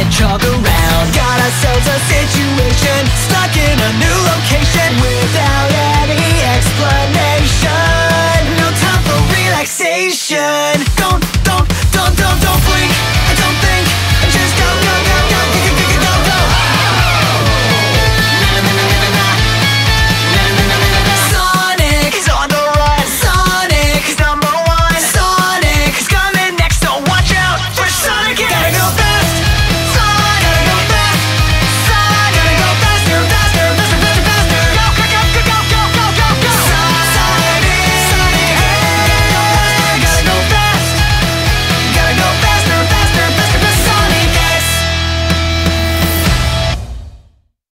and chug around. Got ourselves a situation Stuck in a new location Without any explanation. No time for relaxation.